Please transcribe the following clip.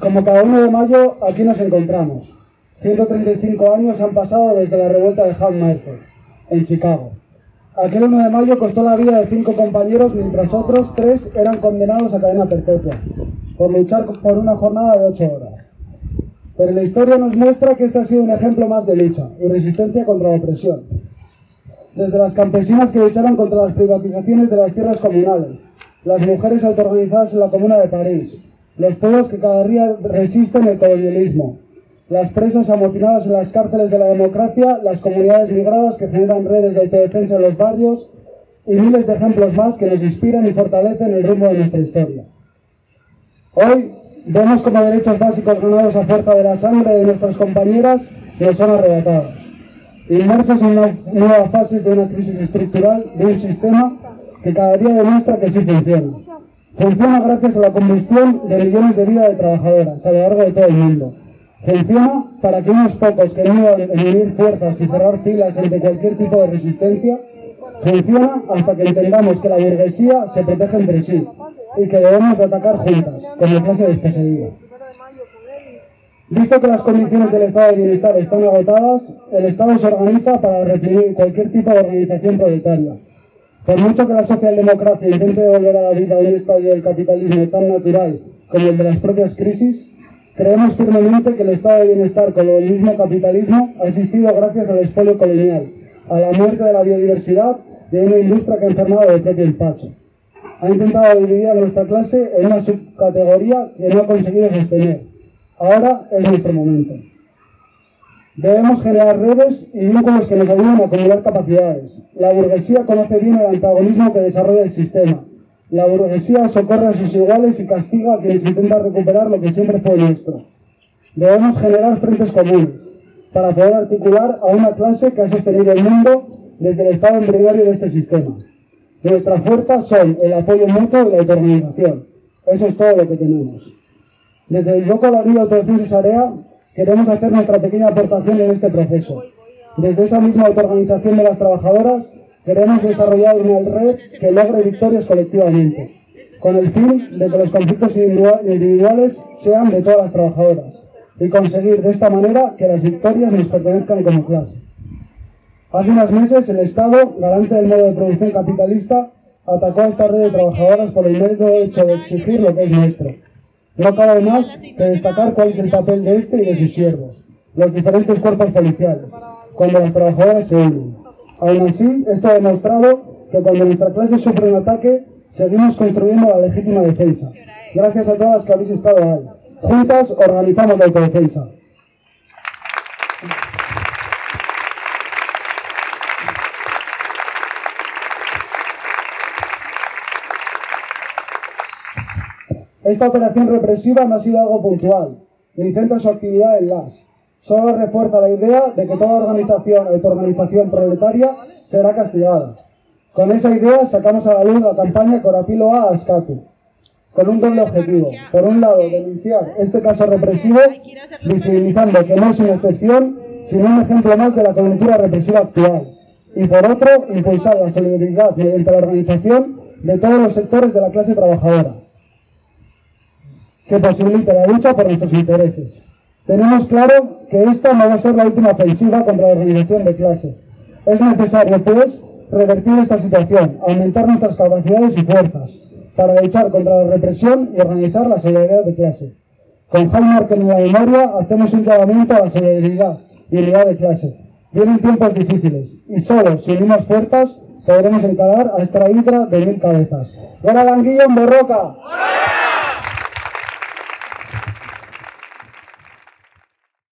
Como cada 1 de mayo, aquí nos encontramos. 135 años han pasado desde la revuelta de Hamilton, en Chicago. Aquel 1 de mayo costó la vida de cinco compañeros, mientras otros tres eran condenados a cadena perpetua, por luchar por una jornada de 8 horas. Pero la historia nos muestra que este ha sido un ejemplo más de lucha y resistencia contra la opresión. Desde las campesinas que lucharon contra las privatizaciones de las tierras comunales, las mujeres autoorganizadas en la Comuna de París, los pueblos que cada día resisten el colonialismo, las presas amotinadas en las cárceles de la democracia, las comunidades migradas que generan redes de autodefensa en los barrios y miles de ejemplos más que nos inspiran y fortalecen el rumbo de nuestra historia. Hoy vemos como derechos básicos ganados a fuerza de la sangre de nuestras compañeras nos son arrebatados, inmersos en una nueva fase de una crisis estructural de un sistema que cada día demuestra que sí funciona. Funciona gracias a la combustión de millones de vidas de trabajadoras a lo largo de todo el mundo. Funciona para que unos pocos que niegan en unir fuerzas y cerrar filas ante cualquier tipo de resistencia, funciona hasta que entendamos que la burguesía se protege entre sí y que debemos de atacar juntas, como clase desposeída. Visto que las condiciones del estado de bienestar están agotadas, el Estado se organiza para reprimir cualquier tipo de organización proletaria por mucho que la socialdemocracia intente devolver a la vida un estadio del capitalismo tan natural como el de las propias crisis, creemos firmemente que el estado de bienestar con el mismo capitalismo ha existido gracias al expolio colonial, a la muerte de la biodiversidad y a una industria que ha enfermado del propio empacho. Ha intentado dividir a nuestra clase en una subcategoría que no ha conseguido sostener. Ahora es nuestro momento. Debemos generar redes y vínculos que nos ayuden a acumular capacidades. La burguesía conoce bien el antagonismo que desarrolla el sistema. La burguesía socorre a sus iguales y castiga a quienes intentan recuperar lo que siempre fue nuestro. Debemos generar frentes comunes para poder articular a una clase que ha sostenido el mundo desde el estado embrionario de este sistema. Nuestra fuerza son el apoyo mutuo y la autoorganización. Eso es todo lo que tenemos. Desde el bloco de la Vida Autodefensa Area queremos hacer nuestra pequeña aportación en este proceso. Desde esa misma autoorganización de las trabajadoras, queremos desarrollar una red que logre victorias colectivamente, con el fin de que los conflictos individuales sean de todas las trabajadoras y conseguir de esta manera que las victorias nos pertenezcan como clase. Hace unos meses el Estado, garante del modo de producción capitalista, atacó a esta red de trabajadoras por el mérito hecho de exigir lo que es nuestro, no cabe más que destacar cuál es el papel de este y de sus siervos, los diferentes cuerpos policiales, cuando las trabajadoras se unen. Aún así, esto ha demostrado que cuando nuestra clase sufre un ataque, seguimos construyendo la legítima defensa. Gracias a todas las que habéis estado ahí. Juntas organizamos la autodefensa. Esta operación represiva no ha sido algo puntual, ni centra su actividad en las. Solo refuerza la idea de que toda organización o autoorganización proletaria será castigada. Con esa idea sacamos a la luz la campaña Corapilo A Ascatu, con un doble objetivo. Por un lado, denunciar este caso represivo, visibilizando que no es una excepción, sino un ejemplo más de la coyuntura represiva actual. Y por otro, impulsar la solidaridad mediante la organización de todos los sectores de la clase trabajadora que posibilite la lucha por nuestros intereses. Tenemos claro que esta no va a ser la última ofensiva contra la organización de clase. Es necesario, pues, revertir esta situación, aumentar nuestras capacidades y fuerzas para luchar contra la represión y organizar la solidaridad de clase. Con Jaime en la memoria hacemos un llamamiento a la solidaridad y unidad de clase. Vienen tiempos difíciles y solo si unimos fuerzas podremos encarar a esta hidra de mil cabezas. ¡Buena Languilla en Borroca!